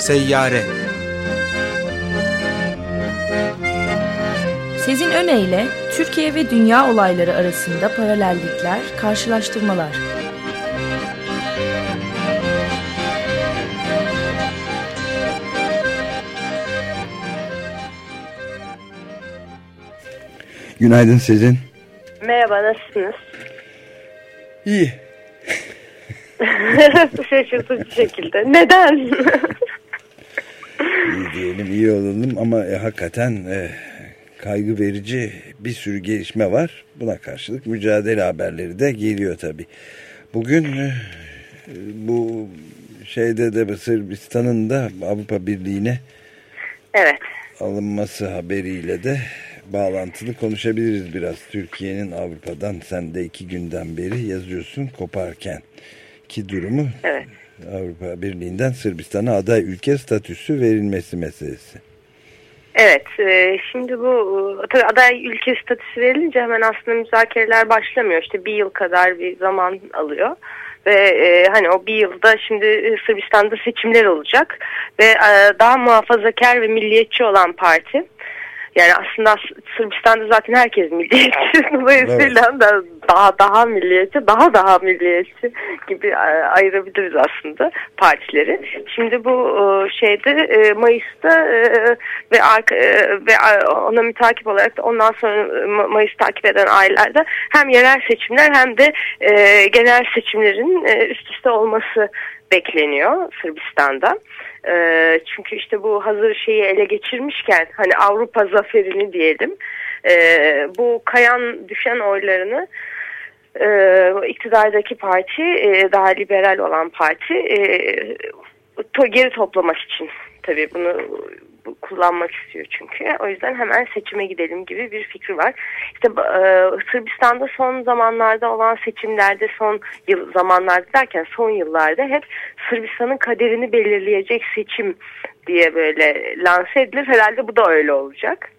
Seyyare Sezin Öne Türkiye ve dünya olayları arasında paralellikler, karşılaştırmalar. Günaydın Sezin. Merhaba, nasılsınız? İyi. Şaşırtıcı şekilde. Neden? diyelim, iyi olalım ama e, hakikaten e, kaygı verici bir sürü gelişme var. Buna karşılık mücadele haberleri de geliyor tabii. Bugün e, bu şeyde de Sırbistan'ın da Avrupa Birliği'ne evet. alınması haberiyle de bağlantılı konuşabiliriz biraz. Türkiye'nin Avrupa'dan sen de iki günden beri yazıyorsun koparken ki durumu evet. Avrupa Birliği'nden Sırbistan'a aday ülke statüsü verilmesi meselesi. Evet, e, şimdi bu tabii aday ülke statüsü verilince hemen aslında müzakereler başlamıyor. İşte bir yıl kadar bir zaman alıyor ve e, hani o bir yılda şimdi Sırbistan'da seçimler olacak ve e, daha muhafazakar ve milliyetçi olan parti yani aslında Sırbistan'da zaten herkes milliyetçi. Dolayısıyla evet. da daha daha milliyetçi, daha daha milliyetçi gibi e, ayırabiliriz aslında partileri. Şimdi bu e, şeyde e, Mayıs'ta ve ve ona mütakip olarak da ondan sonra Mayıs takip eden aylarda hem yerel seçimler hem de genel seçimlerin üst üste olması bekleniyor Sırbistan'da. E, çünkü işte bu hazır şeyi ele geçirmişken hani Avrupa zaferini diyelim e, bu kayan düşen oylarını e, iktidardaki parti e, daha liberal olan parti e, to, geri toplamak için. Tabii bunu kullanmak istiyor çünkü. O yüzden hemen seçime gidelim gibi bir fikri var. İşte e, Sırbistan'da son zamanlarda olan seçimlerde son yıl zamanlarda derken son yıllarda hep Sırbistan'ın kaderini belirleyecek seçim diye böyle lanse edilir. Herhalde bu da öyle olacak.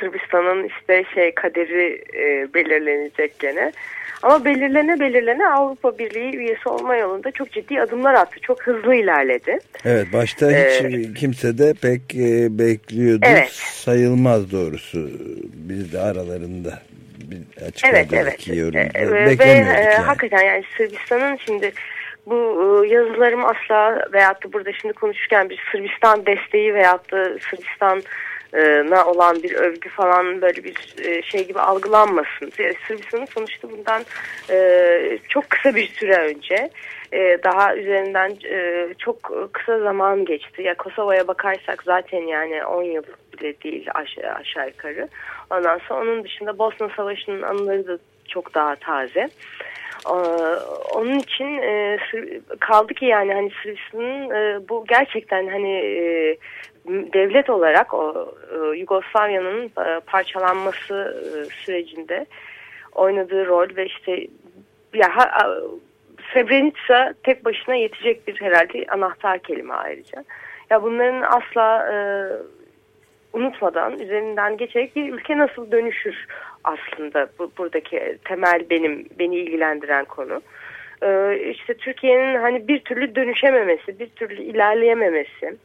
Sırbistan'ın işte şey kaderi e, belirlenecek gene. Ama belirlene belirlene Avrupa Birliği üyesi olma yolunda çok ciddi adımlar attı. Çok hızlı ilerledi. Evet başta hiç ee, kimse de pek e, bekliyordu. Evet. Sayılmaz doğrusu. Biz de aralarında bir açıkladık evet, evet. yorum. Ee, ve e, yani. hakikaten yani Sırbistan'ın şimdi bu e, yazılarım asla veyahut da burada şimdi konuşurken bir Sırbistan desteği veyahut da Sırbistan na olan bir övgü falan böyle bir e, şey gibi algılanmasın. Sırbistan'ın sonuçta bundan e, çok kısa bir süre önce e, daha üzerinden çok kısa zaman geçti. Ya Kosova'ya bakarsak zaten yani 10 yıl bile değil aşağı, yukarı. Ondan sonra onun dışında Bosna Savaşı'nın anıları da çok daha taze. Onun için kaldı ki yani hani Sırbistan'ın bu gerçekten hani devlet olarak o e, Yugoslavya'nın e, parçalanması e, sürecinde oynadığı rol ve işte ya Srebrenica tek başına yetecek bir herhalde anahtar kelime ayrıca. Ya bunların asla e, unutmadan üzerinden geçerek bir ülke nasıl dönüşür aslında bu, buradaki temel benim beni ilgilendiren konu. Ee, işte Türkiye'nin hani bir türlü dönüşememesi, bir türlü ilerleyememesi,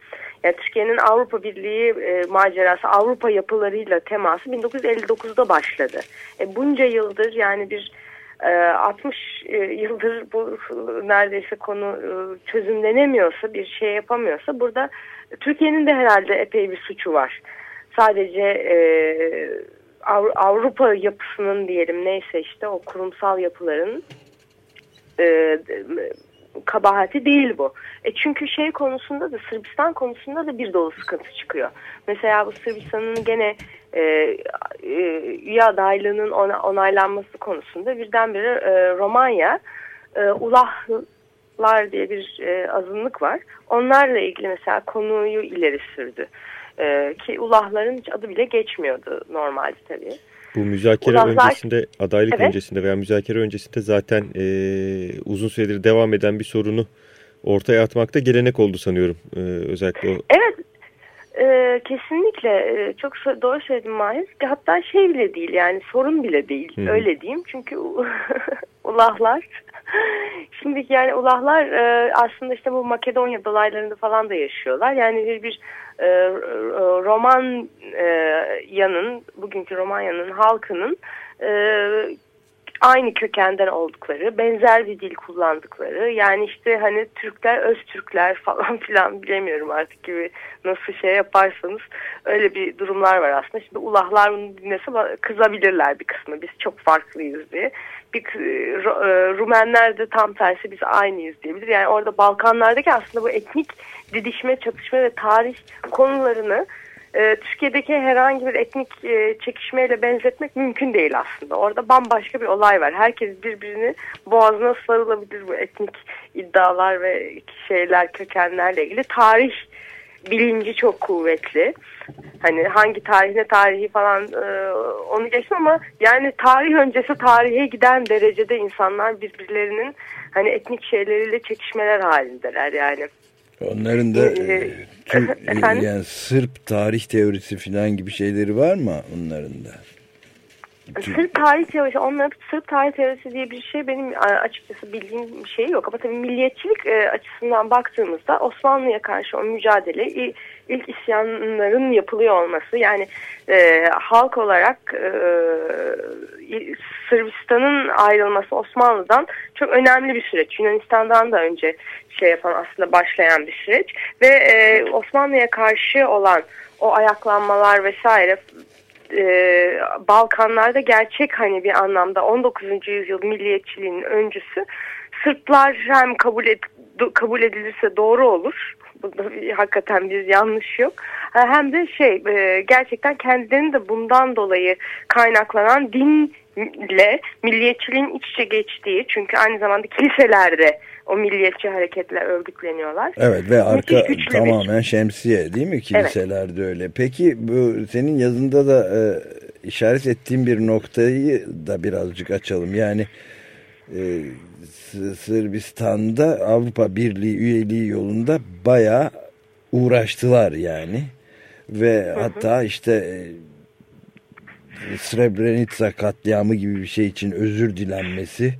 yani Türkiye'nin Avrupa Birliği e, macerası, Avrupa yapılarıyla teması 1959'da başladı. E, bunca yıldır yani bir e, 60 e, yıldır bu neredeyse konu e, çözümlenemiyorsa, bir şey yapamıyorsa burada Türkiye'nin de herhalde epey bir suçu var. Sadece e, Avrupa yapısının diyelim neyse işte o kurumsal yapıların e, kabahati değil bu. E çünkü şey konusunda da Sırbistan konusunda da bir dolu sıkıntı çıkıyor. Mesela bu Sırbistan'ın gene e, e, üye adaylığının ona, onaylanması konusunda birdenbire e, Romanya e, Ulahlar diye bir e, azınlık var. Onlarla ilgili mesela konuyu ileri sürdü. E, ki Ulahların hiç adı bile geçmiyordu normalde tabii. Bu müzakere Uzaklar... öncesinde, adaylık evet. öncesinde veya müzakere öncesinde zaten e, uzun süredir devam eden bir sorunu ortaya atmakta gelenek oldu sanıyorum. E, özellikle o... Evet, e, kesinlikle e, çok doğru söyledin Mahir. Hatta şey bile değil yani sorun bile değil Hı. öyle diyeyim. Çünkü ulahlar Şimdi yani ulahlar e, aslında işte bu Makedonya dolaylarında falan da yaşıyorlar. Yani bir, bir e, Romanya'nın, bugünkü Romanya'nın halkının e, aynı kökenden oldukları, benzer bir dil kullandıkları, yani işte hani Türkler, Öztürkler falan filan bilemiyorum artık gibi nasıl şey yaparsanız öyle bir durumlar var aslında. Şimdi ulahlar bunu dinlese kızabilirler bir kısmı biz çok farklıyız diye. Bir, e, Rumenler de tam tersi biz aynıyız diyebilir. Yani orada Balkanlardaki aslında bu etnik didişme, çatışma ve tarih konularını e, Türkiye'deki herhangi bir etnik e, çekişmeyle benzetmek mümkün değil aslında. Orada bambaşka bir olay var. Herkes birbirini boğazına sarılabilir bu etnik iddialar ve şeyler, kökenlerle ilgili. Tarih bilinci çok kuvvetli. Hani hangi tarihine tarihi falan e, onu geçtim ama yani tarih öncesi tarihe giden derecede insanlar birbirlerinin hani etnik şeyleriyle çekişmeler halindeler yani. Onların da ee, e, e, yani Sırp tarih teorisi falan gibi şeyleri var mı onların da? Sırp tarih teorisi, onların Sırp tarih teorisi diye bir şey benim açıkçası bildiğim bir şey yok. Ama tabii milliyetçilik e, açısından baktığımızda Osmanlı'ya karşı o mücadele ilk isyanların yapılıyor olması yani e, halk olarak e, Sırbistan'ın ayrılması Osmanlı'dan çok önemli bir süreç. Yunanistan'dan da önce şey yapan aslında başlayan bir süreç ve e, Osmanlı'ya karşı olan o ayaklanmalar vesaire e, Balkanlarda gerçek hani bir anlamda 19. yüzyıl milliyetçiliğinin öncüsü Sırplar hem kabul et, kabul edilirse doğru olur. Bunda bir, hakikaten bir yanlış yok. Hem de şey e, gerçekten kendilerinin de bundan dolayı kaynaklanan dinle milliyetçiliğin iç içe geçtiği çünkü aynı zamanda kiliselerde o milliyetçi hareketle örgütleniyorlar. Evet ve arka tamamen bir... şemsiye değil mi kiliselerde evet. öyle. Peki bu senin yazında da e, işaret ettiğim bir noktayı da birazcık açalım. Yani e, Sırbistan'da Avrupa Birliği üyeliği yolunda bayağı uğraştılar yani. Ve hı hı. hatta işte e, Srebrenica katliamı gibi bir şey için özür dilenmesi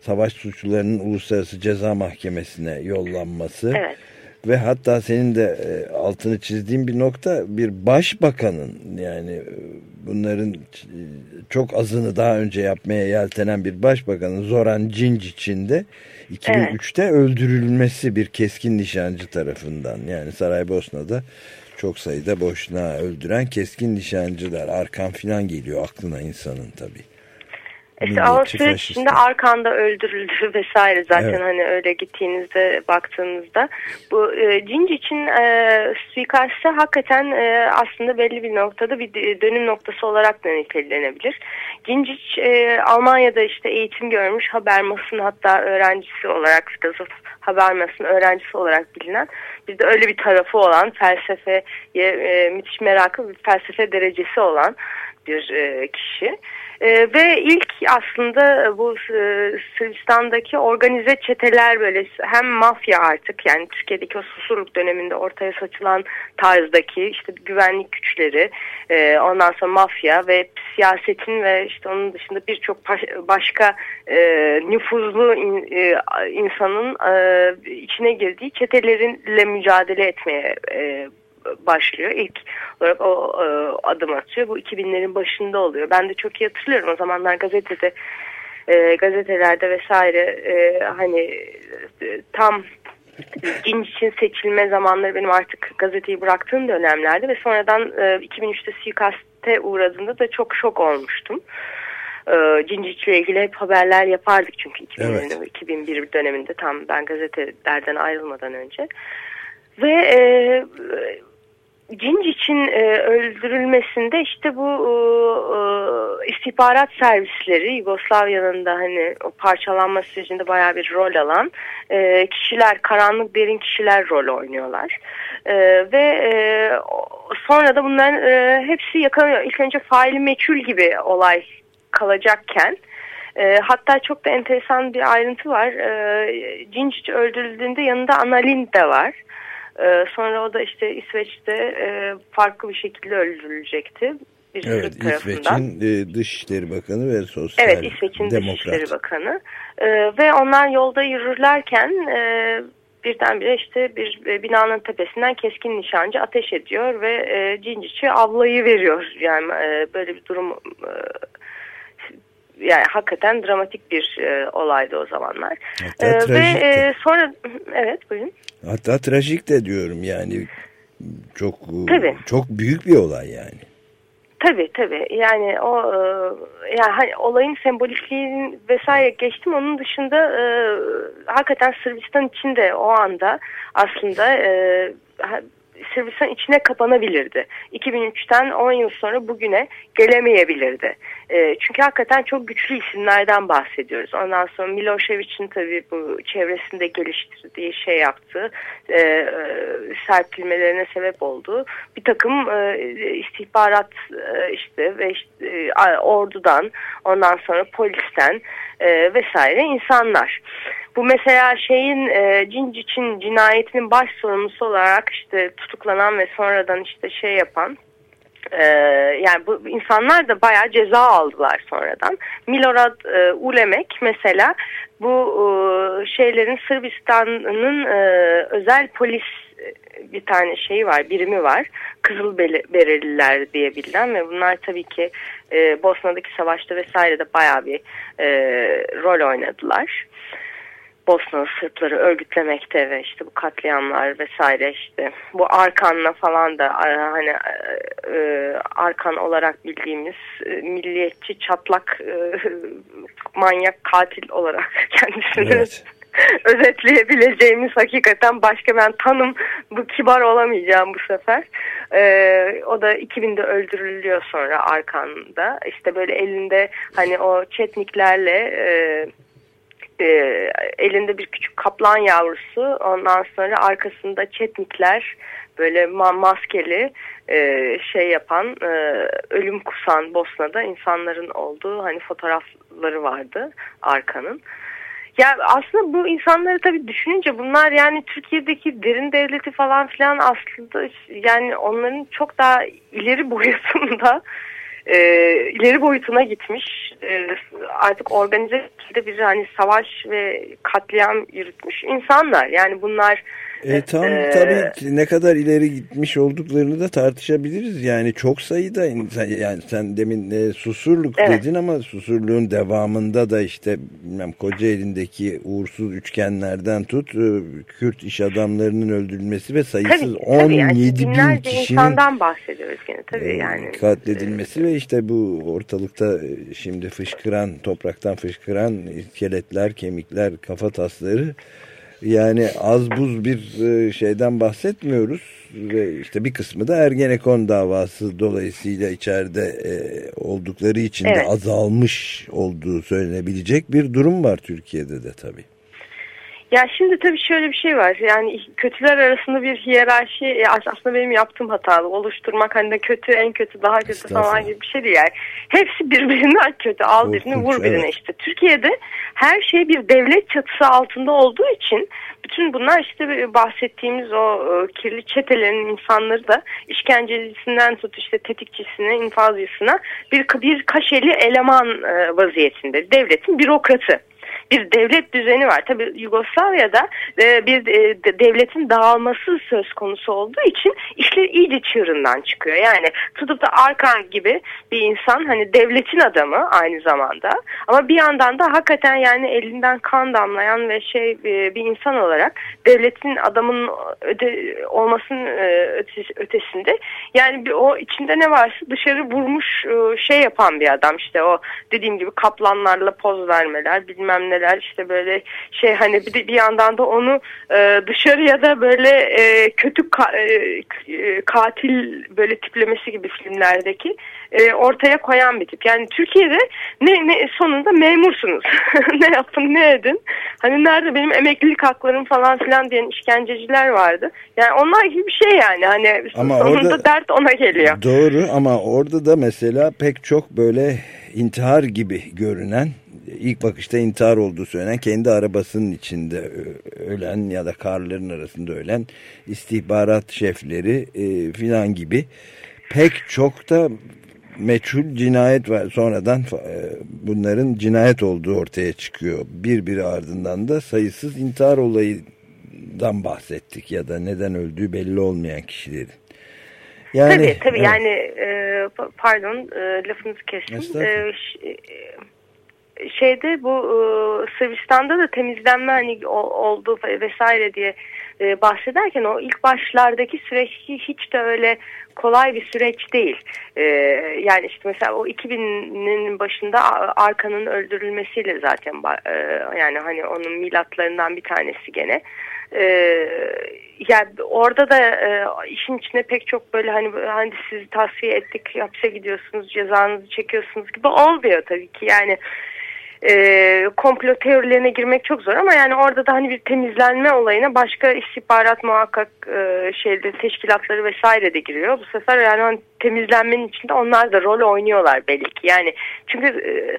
savaş suçlularının uluslararası ceza mahkemesine yollanması evet. Ve hatta senin de e, altını çizdiğin bir nokta bir başbakanın yani e, bunların çok azını daha önce yapmaya yeltenen bir başbakanın Zoran Cincic'in de 2003'te evet. öldürülmesi bir keskin nişancı tarafından yani Saraybosna'da çok sayıda boşuna öldüren keskin nişancılar arkan filan geliyor aklına insanın tabii. İşte o süreç içinde arkanda öldürüldü vesaire zaten evet. hani öyle gittiğinizde baktığınızda bu e, Cinci için e, suikastı hakikaten e, aslında belli bir noktada bir dönüm noktası olarak da nitelenebilir. Cincic e, Almanya'da işte eğitim görmüş Habermas'ın hatta öğrencisi olarak filozof Habermas'ın öğrencisi olarak bilinen bir de öyle bir tarafı olan felsefeye e, müthiş merakı bir felsefe derecesi olan bir e, kişi. E, ve ilk aslında bu e, Sırbistan'daki organize çeteler böyle hem mafya artık yani Türkiye'deki o susurluk döneminde ortaya saçılan tarzdaki işte güvenlik güçleri e, ondan sonra mafya ve siyasetin ve işte onun dışında birçok başka e, nüfuzlu in, e, insanın e, içine girdiği çetelerinle mücadele etmeye e, başlıyor. İlk olarak o e, adım atıyor. Bu 2000'lerin başında oluyor. Ben de çok iyi hatırlıyorum o zamanlar gazetede e, gazetelerde vesaire e, hani e, tam Ginç için seçilme zamanları benim artık gazeteyi bıraktığım dönemlerde ve sonradan e, 2003'te suikaste uğradığında da çok şok olmuştum. E, Cincic ile ilgili hep haberler yapardık çünkü 2000, evet. 2001 döneminde tam ben gazetelerden ayrılmadan önce. Ve e, Cinc için e, öldürülmesinde işte bu e, e, istihbarat servisleri Yugoslavya'nın da hani o parçalanma sürecinde baya bir rol alan e, kişiler, karanlık derin kişiler rol oynuyorlar. E, ve e, sonra da bunların e, hepsi yakalanıyor. İlk önce faili meçhul gibi olay kalacakken e, hatta çok da enteresan bir ayrıntı var. E, Cinc öldürüldüğünde yanında Annalyn de var. Ee, sonra o da işte İsveç'te e, farklı bir şekilde öldürülecekti. bir evet. İsveç'in e, Dışişleri Bakanı ve Sosyal Evet İsveç'in Demokrat. Dışişleri Bakanı e, ve onlar yolda yürürlerken e, birdenbire işte bir e, binanın tepesinden keskin nişancı ateş ediyor ve e, Cinciç'i avlayı veriyor. Yani e, böyle bir durum e, yani hakikaten dramatik bir e, olaydı o zamanlar. Hatta E, ve trajikti. e, sonra evet buyurun. Hatta trajik de diyorum yani çok Tabii. çok büyük bir olay yani. Tabii tabii yani o e, yani hani olayın sembolikliğinin vesaire geçtim onun dışında e, hakikaten Sırbistan için de o anda aslında e, Sırbistan içine kapanabilirdi. 2003'ten 10 yıl sonra bugüne gelemeyebilirdi. E, çünkü hakikaten çok güçlü isimlerden bahsediyoruz. Ondan sonra Milošević'in tabii bu çevresinde geliştirdiği şey yaptığı, e, e, serpilmelerine sebep olduğu bir takım e, istihbarat e, işte ve işte, e, ordudan, ondan sonra polisten e, vesaire insanlar. Bu mesela şeyin e, Cincic'in cinayetinin baş sorumlusu olarak işte tutuklanan ve sonradan işte şey yapan ee, yani bu insanlar da bayağı ceza aldılar sonradan. Milorad e, Ulemek mesela bu e, şeylerin Sırbistan'ın e, özel polis e, bir tane şeyi var, birimi var. Kızıl Bereliler diye bilinen ve bunlar tabii ki e, Bosna'daki savaşta vesaire de bayağı bir e, rol oynadılar. Bosnalı Sırpları örgütlemekte ve işte bu katliamlar vesaire işte bu Arkan'la falan da hani e, e, Arkan olarak bildiğimiz e, milliyetçi çatlak e, manyak katil olarak kendisini Evet. özetleyebileceğimiz hakikaten başka ben tanım bu kibar olamayacağım bu sefer. Ee, o da 2000'de öldürülüyor sonra Arkan'da. İşte böyle elinde hani o çetniklerle e, e, elinde bir küçük kaplan yavrusu ondan sonra arkasında çetnikler böyle ma maskeli e, şey yapan e, ölüm kusan Bosna'da insanların olduğu hani fotoğrafları vardı Arkan'ın. Ya aslında bu insanları tabii düşününce bunlar yani Türkiye'deki derin devleti falan filan aslında yani onların çok daha ileri boyutunda e, ileri boyutuna gitmiş e, artık organize bir hani savaş ve katliam yürütmüş insanlar. Yani bunlar E, tam e, tabii ne kadar ileri gitmiş olduklarını da tartışabiliriz. Yani çok sayıda insan yani sen demin e, susurluk Evet. dedin ama susurluğun devamında da işte bilmem Kocaeli'ndeki uğursuz üçgenlerden tut e, Kürt iş adamlarının öldürülmesi ve sayısız tabii, tabii 17 yani bin kişinin insandan bahsediyoruz gene tabii e, yani katledilmesi ve işte bu ortalıkta e, şimdi fışkıran topraktan fışkıran iskeletler, kemikler, kafa tasları yani az buz bir e, şeyden bahsetmiyoruz ve işte bir kısmı da Ergenekon davası dolayısıyla içeride e, oldukları için de Evet. azalmış olduğu söylenebilecek bir durum var Türkiye'de de tabii. Ya şimdi tabii şöyle bir şey var. Yani kötüler arasında bir hiyerarşi e, aslında benim yaptığım hatalı oluşturmak hani de kötü en kötü daha kötü falan gibi bir şey değil. Yani hepsi birbirinden kötü. Al birini Korkunç, vur birine evet. işte. Türkiye'de her şey bir devlet çatısı altında olduğu için bütün bunlar işte bahsettiğimiz o e, kirli çetelerin insanları da işkencecisinden tut işte tetikçisine, infazcısına bir, bir kaşeli eleman e, vaziyetinde. Devletin bürokratı bir devlet düzeni var. Tabi Yugoslavya'da e, bir e, de- devletin dağılması söz konusu olduğu için işler iyice çığırından çıkıyor. Yani tutup da Arkan gibi bir insan hani devletin adamı aynı zamanda ama bir yandan da hakikaten yani elinden kan damlayan ve şey e, bir insan olarak devletin adamının öde, olmasının e, ötesi- ötesinde yani bir, o içinde ne varsa dışarı vurmuş e, şey yapan bir adam işte o dediğim gibi kaplanlarla poz vermeler bilmem neler işte böyle şey hani bir de bir yandan da onu e, dışarıya da böyle e, kötü ka- e, e, katil böyle tiplemesi gibi filmlerdeki e, ortaya koyan bir tip. Yani Türkiye'de ne, ne sonunda memursunuz. ne yapın ne edin. Hani nerede benim emeklilik haklarım falan filan diyen işkenceciler vardı. Yani onlar gibi bir şey yani. Hani Ama sonunda orada- dert ona geliyor. Doğru ama orada da mesela pek çok böyle intihar gibi görünen ilk bakışta intihar olduğu söylenen kendi arabasının içinde ö- ölen ya da karların arasında ölen istihbarat şefleri e, filan gibi pek çok da meçhul cinayet var. Sonradan e, bunların cinayet olduğu ortaya çıkıyor. Bir bir ardından da sayısız intihar olayından bahsettik ya da neden öldüğü belli olmayan kişilerin. Yani, tabii tabii evet. yani e, pardon e, lafınızı kestim. E, şeyde bu e, Sırbistan'da da temizlenme hani oldu vesaire diye e, bahsederken o ilk başlardaki süreç hiç de öyle kolay bir süreç değil. E, yani işte mesela o 2000'nin başında Arka'nın öldürülmesiyle zaten e, yani hani onun milatlarından bir tanesi gene. E, yani orada da e, işin içine pek çok böyle hani hani sizi tasfiye ettik hapse gidiyorsunuz cezanızı çekiyorsunuz gibi olmuyor tabii ki yani e, komplo teorilerine girmek çok zor ama yani orada da hani bir temizlenme olayına başka istihbarat muhakkak e, şeyde teşkilatları vesaire de giriyor. Bu sefer yani hani temizlenmenin içinde onlar da rol oynuyorlar belli ki. Yani çünkü e,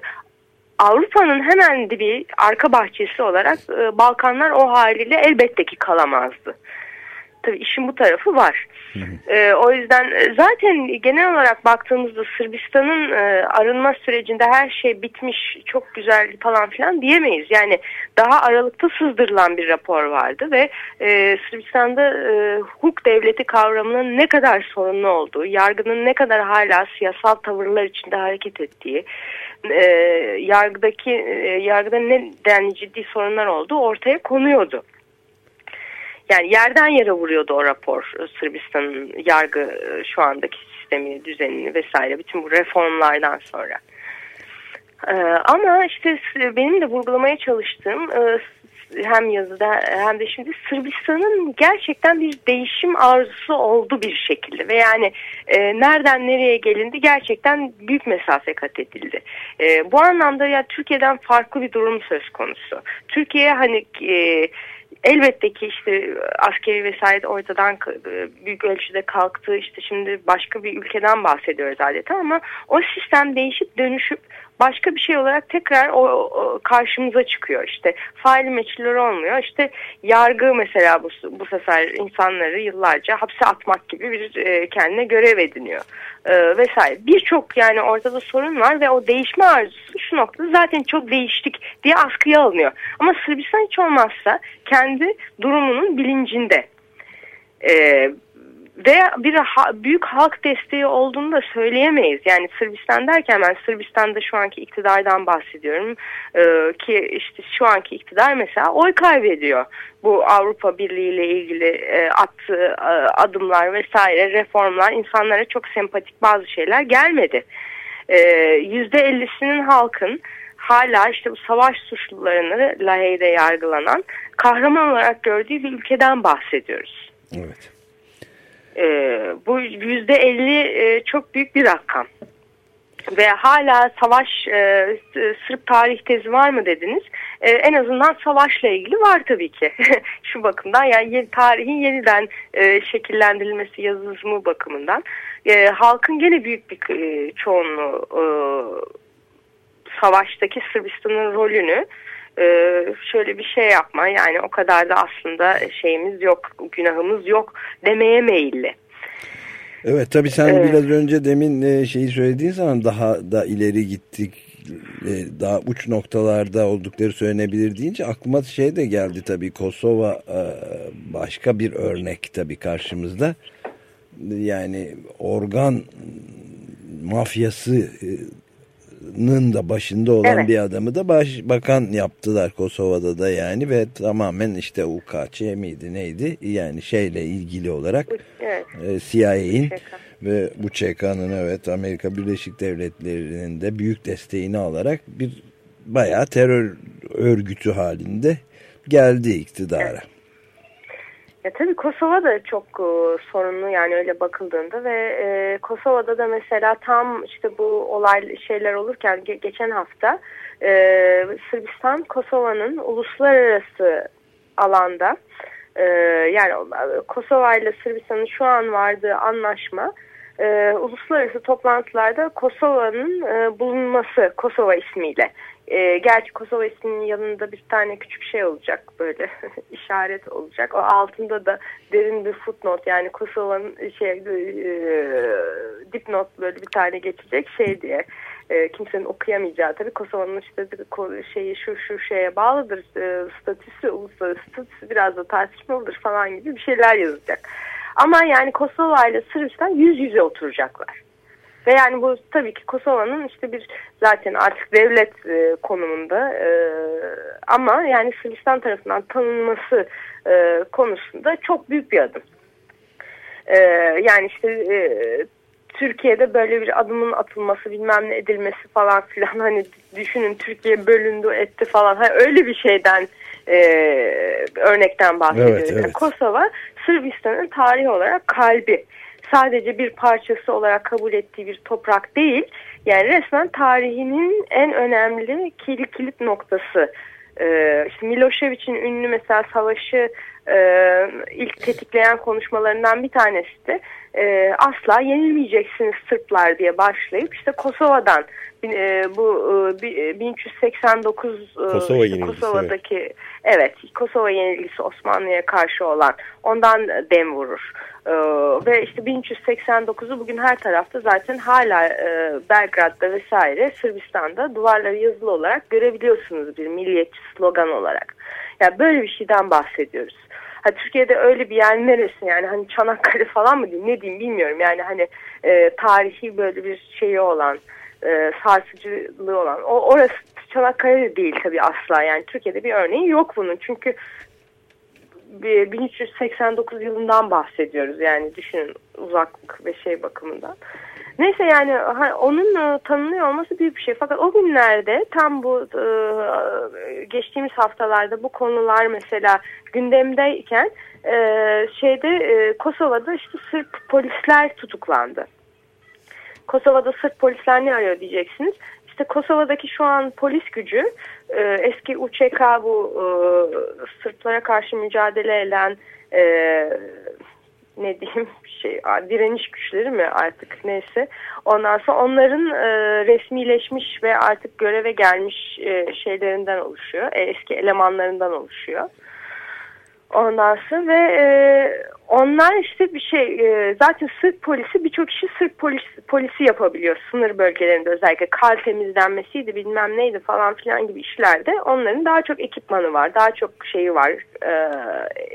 Avrupa'nın hemen bir arka bahçesi olarak e, Balkanlar o haliyle elbette ki kalamazdı tabii işin bu tarafı var. E, o yüzden e, zaten genel olarak baktığımızda Sırbistan'ın e, arınma sürecinde her şey bitmiş, çok güzel falan filan diyemeyiz. Yani daha aralıkta sızdırılan bir rapor vardı ve e, Sırbistan'da e, hukuk devleti kavramının ne kadar sorunlu olduğu, yargının ne kadar hala siyasal tavırlar içinde hareket ettiği, e, yargıdaki e, yargıda ne denli ciddi sorunlar olduğu ortaya konuyordu. Yani yerden yere vuruyordu o rapor Sırbistan'ın yargı e, şu andaki sistemini, düzenini vesaire bütün bu reformlardan sonra. Ee, ama işte benim de vurgulamaya çalıştığım e, hem yazıda hem de şimdi Sırbistan'ın gerçekten bir değişim arzusu oldu bir şekilde ve yani e, nereden nereye gelindi gerçekten büyük mesafe kat edildi. E, bu anlamda ya Türkiye'den farklı bir durum söz konusu. Türkiye hani e, elbette ki işte askeri vesayet ortadan büyük ölçüde kalktı. İşte şimdi başka bir ülkeden bahsediyoruz adeta ama o sistem değişip dönüşüp başka bir şey olarak tekrar o, o karşımıza çıkıyor. İşte faili meçhuller olmuyor. İşte yargı mesela bu, bu sefer insanları yıllarca hapse atmak gibi bir e, kendine görev ediniyor. E, vesaire. Birçok yani ortada sorun var ve o değişme arzusu şu noktada zaten çok değiştik diye askıya alınıyor. Ama Sırbistan hiç olmazsa kendi durumunun bilincinde. E, ve bir ha, büyük halk desteği olduğunu da söyleyemeyiz. Yani Sırbistan derken ben Sırbistan'da şu anki iktidardan bahsediyorum. Ee, ki işte şu anki iktidar mesela oy kaybediyor. Bu Avrupa Birliği ile ilgili e, attığı e, adımlar vesaire reformlar insanlara çok sempatik bazı şeyler gelmedi. Yüzde ee, %50'sinin halkın hala işte bu savaş suçlularını Lahey'de yargılanan kahraman olarak gördüğü bir ülkeden bahsediyoruz. Evet. E, bu yüzde elli e, çok büyük bir rakam. Ve hala savaş, e, Sırp tarih tezi var mı dediniz? E, en azından savaşla ilgili var tabii ki. Şu bakımdan yani yeni, tarihin yeniden e, şekillendirilmesi yazılımı bakımından. E, halkın gene büyük bir e, çoğunluğu e, savaştaki Sırbistan'ın rolünü e, şöyle bir şey yapma yani o kadar da aslında şeyimiz yok günahımız yok demeye meyilli. Evet tabi sen evet. biraz önce demin e, şeyi söylediğin zaman daha da ileri gittik e, daha uç noktalarda oldukları söylenebilir deyince aklıma şey de geldi tabi Kosova başka bir örnek tabi karşımızda yani organ mafyası Nın da başında olan evet. bir adamı da başbakan yaptılar Kosova'da da yani ve tamamen işte UKC miydi neydi yani şeyle ilgili olarak evet. e, CIA'in ve bu ÇK'nın evet Amerika Birleşik Devletleri'nin de büyük desteğini alarak bir bayağı terör örgütü halinde geldi iktidara. Evet. Ya tabii Kosova da çok e, sorunlu yani öyle bakıldığında ve e, Kosova'da da mesela tam işte bu olay şeyler olurken ge geçen hafta e, Sırbistan Kosova'nın uluslararası alanda e, yani Kosova ile Sırbistan'ın şu an vardığı anlaşma e, uluslararası toplantılarda Kosova'nın e, bulunması Kosova ismiyle E, gerçi Kosova isminin yanında bir tane küçük şey olacak böyle işaret olacak. O altında da derin bir footnote yani Kosova'nın şey e, dipnot böyle bir tane geçecek şey diye e, kimsenin okuyamayacağı tabii Kosova'nın işte şeyi şu şu şeye bağlıdır e, statüsü uluslararası statüsü biraz da tartışmalıdır falan gibi bir şeyler yazacak. Ama yani Kosova ile Sırbistan yüz yüze oturacaklar. Ve yani bu tabii ki Kosova'nın işte bir zaten artık devlet e, konumunda e, ama yani Sırbistan tarafından tanınması e, konusunda çok büyük bir adım. E, yani işte e, Türkiye'de böyle bir adımın atılması bilmem ne edilmesi falan filan hani düşünün Türkiye bölündü etti falan hani öyle bir şeyden e, örnekten bahsediyoruz. Evet, evet. Yani Kosova Sırbistan'ın tarihi olarak kalbi sadece bir parçası olarak kabul ettiği bir toprak değil. Yani resmen tarihinin en önemli kilit kilit noktası. Ee, işte Milošević'in ünlü mesela savaşı e, ilk tetikleyen konuşmalarından bir tanesi de e, asla yenilmeyeceksiniz Sırplar diye başlayıp işte Kosova'dan e, bu e, 1389 e, Kosova işte Kosova'daki evet. evet Kosova yenilgisi Osmanlı'ya karşı olan ondan dem vurur. E, ve işte 1389'u bugün her tarafta zaten hala e, Belgrad'da vesaire Sırbistan'da duvarları yazılı olarak görebiliyorsunuz bir milliyetçi slogan olarak. Yani böyle bir şeyden bahsediyoruz. Ha, Türkiye'de öyle bir yer neresi yani? Hani Çanakkale falan mı diyeyim? Ne diyeyim bilmiyorum. Yani hani e, tarihi böyle bir şeyi olan e, sarsıcılığı olan. O, orası Çanakkale değil tabii asla. Yani Türkiye'de bir örneği yok bunun. Çünkü 1389 yılından bahsediyoruz. Yani düşünün uzaklık ve şey bakımından. Neyse yani onun e, tanınıyor olması büyük bir şey. Fakat o günlerde tam bu e, geçtiğimiz haftalarda bu konular mesela gündemdeyken e, şeyde Kosova'da işte Sırp polisler tutuklandı. Kosova'da Sırp polisler ne arıyor diyeceksiniz. İşte Kosova'daki şu an polis gücü eski UÇK bu Sırplara karşı mücadele eden ne diyeyim şey direniş güçleri mi artık neyse. Ondan sonra onların e, resmileşmiş ve artık göreve gelmiş e, şeylerinden oluşuyor. E, eski elemanlarından oluşuyor. Ondan sonra ve e, onlar işte bir şey e, zaten Sırp polisi birçok kişi Sırp polis, polisi yapabiliyor. Sınır bölgelerinde özellikle kar temizlenmesiydi bilmem neydi falan filan gibi işlerde onların daha çok ekipmanı var daha çok şeyi var e,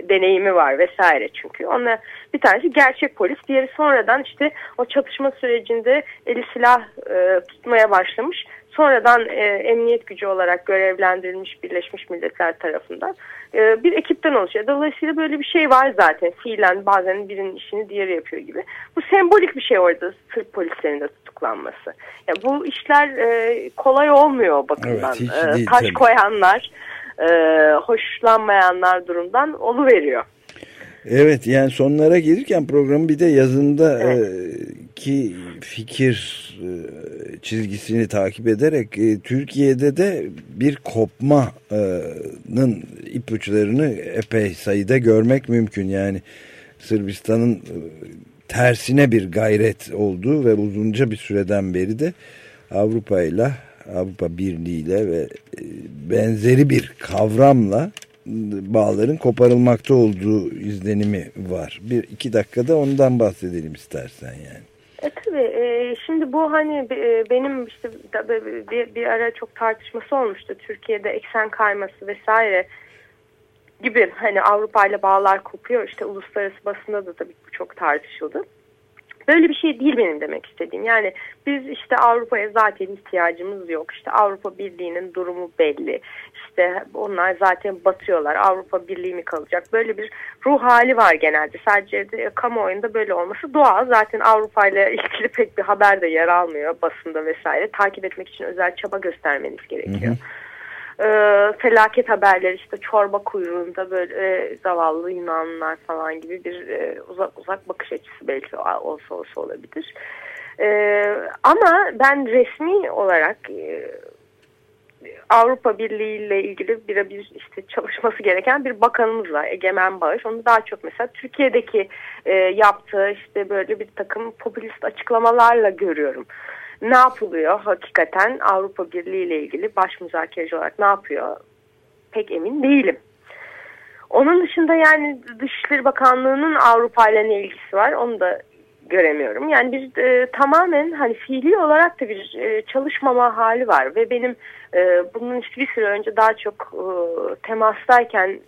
deneyimi var vesaire çünkü. Onlar bir tanesi gerçek polis diğeri sonradan işte o çatışma sürecinde eli silah e, tutmaya başlamış sonradan e, emniyet gücü olarak görevlendirilmiş Birleşmiş Milletler tarafından e, bir ekipten oluşuyor. Dolayısıyla böyle bir şey var zaten. Fiilen bazen birinin işini diğeri yapıyor gibi. Bu sembolik bir şey orada Sırp polislerinin de tutuklanması. Yani bu işler e, kolay olmuyor bakımdan. Evet, e, taş tabii. koyanlar, e, hoşlanmayanlar durumdan oluveriyor. Evet yani sonlara gelirken programı bir de yazında evet. e, ki fikir e, çizgisini takip ederek e, Türkiye'de de bir kopmanın ipuçlarını epey sayıda görmek mümkün. Yani Sırbistan'ın tersine bir gayret olduğu ve uzunca bir süreden beri de Avrupa ile Avrupa Birliği ile ve benzeri bir kavramla bağların koparılmakta olduğu izlenimi var. Bir iki dakikada ondan bahsedelim istersen yani. E, tabii e, şimdi bu hani e, benim işte bir, bir ara çok tartışması olmuştu Türkiye'de eksen kayması vesaire gibi hani Avrupa ile bağlar kopuyor işte uluslararası basında da tabii bu çok tartışıldı. Böyle bir şey değil benim demek istediğim. Yani biz işte Avrupa'ya zaten ihtiyacımız yok. İşte Avrupa Birliği'nin durumu belli. İşte onlar zaten batıyorlar. Avrupa Birliği mi kalacak? Böyle bir ruh hali var genelde. Sadece de kamuoyunda böyle olması doğal. Zaten Avrupa ile ilgili pek bir haber de yer almıyor basında vesaire. Takip etmek için özel çaba göstermeniz gerekiyor. Hı hı e, felaket haberleri işte çorba kuyruğunda böyle e, zavallı Yunanlılar falan gibi bir e, uzak uzak bakış açısı belki olsa olsa olabilir. E, ama ben resmi olarak e, Avrupa Birliği ile ilgili birebir işte çalışması gereken bir bakanımız var Egemen Bağış. Onu daha çok mesela Türkiye'deki e, yaptığı işte böyle bir takım popülist açıklamalarla görüyorum. Ne yapılıyor hakikaten Avrupa Birliği ile ilgili baş müzakereci olarak ne yapıyor pek emin değilim. Onun dışında yani Dışişleri Bakanlığı'nın Avrupa ile ne ilgisi var onu da göremiyorum. Yani bir e, tamamen hani fiili olarak da bir e, çalışmama hali var ve benim e, bunun işte bir süre önce daha çok e, temastayken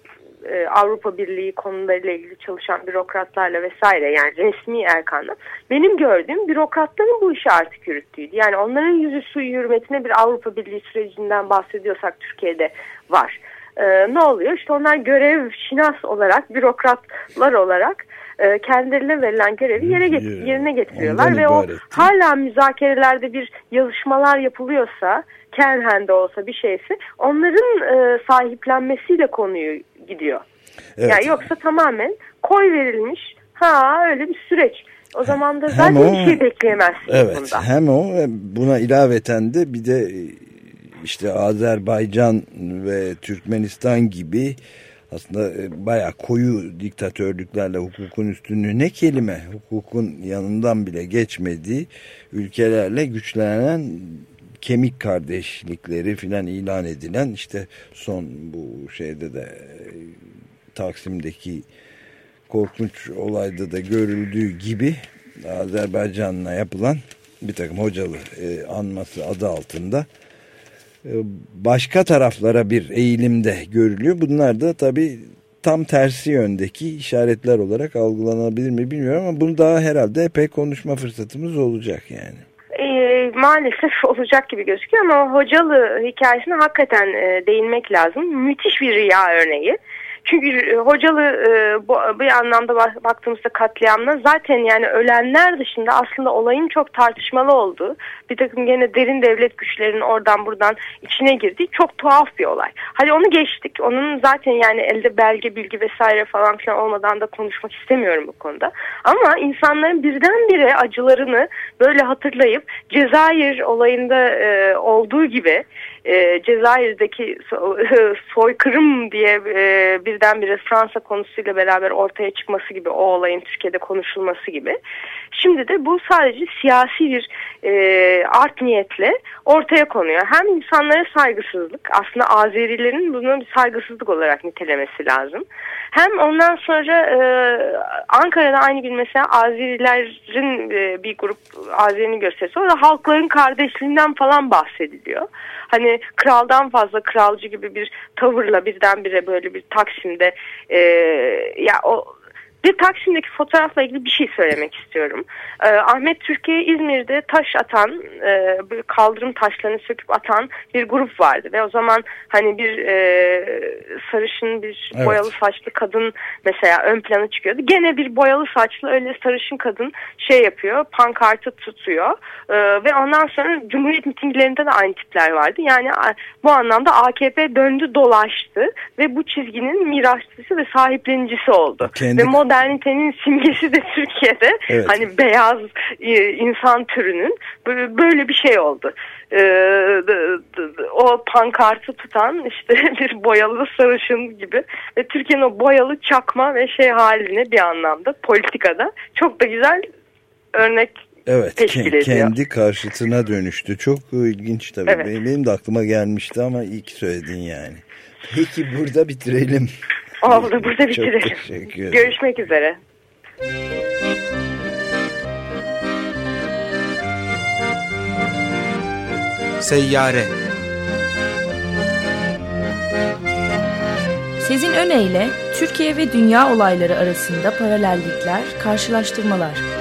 e, Avrupa Birliği konularıyla ilgili çalışan bürokratlarla vesaire yani resmi erkanla benim gördüğüm bürokratların bu işi artık yürüttüğüydü. Yani onların yüzü suyu hürmetine bir Avrupa Birliği sürecinden bahsediyorsak Türkiye'de var. E, ne oluyor? İşte onlar görev şinas olarak, bürokratlar olarak e, kendilerine verilen görevi yere get yerine getiriyorlar Ondan ve o hala müzakerelerde bir yazışmalar yapılıyorsa Kenhen'de olsa bir şeyse onların e, sahiplenmesiyle konuyu gidiyor. Evet. Yani yoksa tamamen koy verilmiş ha öyle bir süreç. O zaman da zaten o, bir şey bekleyemezsiniz evet, bunda. Hem o buna ilaveten de bir de işte Azerbaycan ve Türkmenistan gibi aslında e, bayağı koyu diktatörlüklerle hukukun üstünlüğü ne kelime hukukun yanından bile geçmediği ülkelerle güçlenen kemik kardeşlikleri filan ilan edilen işte son bu şeyde de Taksim'deki korkunç olayda da görüldüğü gibi Azerbaycan'la yapılan bir takım hocalı e, anması adı altında e, başka taraflara bir eğilimde görülüyor. Bunlar da tabii tam tersi yöndeki işaretler olarak algılanabilir mi bilmiyorum ama bunu daha herhalde epey konuşma fırsatımız olacak yani. Maalesef olacak gibi gözüküyor ama hocalı hikayesine hakikaten e, değinmek lazım. Müthiş bir rüya örneği. Çünkü e, hocalı e, bu, bir anlamda baktığımızda katliamla zaten yani ölenler dışında aslında olayın çok tartışmalı olduğu bir takım gene derin devlet güçlerinin oradan buradan içine girdiği çok tuhaf bir olay. Hadi onu geçtik. Onun zaten yani elde belge bilgi vesaire falan filan olmadan da konuşmak istemiyorum bu konuda. Ama insanların birdenbire acılarını böyle hatırlayıp Cezayir olayında e, olduğu gibi e, Cezayir'deki so soykırım diye e, birdenbire Fransa konusuyla beraber ortaya çıkması gibi o olayın Türkiye'de konuşulması gibi. Şimdi de bu sadece siyasi bir e, art niyetle ortaya konuyor. Hem insanlara saygısızlık aslında Azerilerin bunu bir saygısızlık olarak nitelemesi lazım. Hem ondan sonra e, Ankara'da aynı bir mesela Azerilerin e, bir grup Azeri'nin gösterisi orada halkların kardeşliğinden falan bahsediliyor. Hani kraldan fazla kralcı gibi bir tavırla birdenbire böyle bir Taksim'de e, ya o bir Taksim'deki fotoğrafla ilgili bir şey söylemek istiyorum. Ee, Ahmet Türkiye İzmir'de taş atan, e, kaldırım taşlarını söküp atan bir grup vardı. Ve o zaman hani bir e, sarışın bir evet. boyalı saçlı kadın mesela ön plana çıkıyordu. Gene bir boyalı saçlı öyle sarışın kadın şey yapıyor, pankartı tutuyor. E, ve ondan sonra Cumhuriyet mitinglerinde de aynı tipler vardı. Yani bu anlamda AKP döndü dolaştı ve bu çizginin mirasçısı ve sahiplenicisi oldu. Kendi... Ve modernitenin simgesi de Türkiye'de evet. hani beyaz e, insan türünün böyle bir şey oldu. E, o pankartı tutan işte bir boyalı sarışın gibi ve Türkiye'nin o boyalı çakma ve şey haline bir anlamda politikada çok da güzel örnek Evet kendi karşıtına dönüştü. Çok ilginç tabii. Evet. Benim de aklıma gelmişti ama iyi ki söyledin yani. Peki burada bitirelim. Oldu burada bitirelim. Çok teşekkür ederim. Görüşmek üzere. Seyyare Sezin Öne Türkiye ve dünya olayları arasında paralellikler, karşılaştırmalar.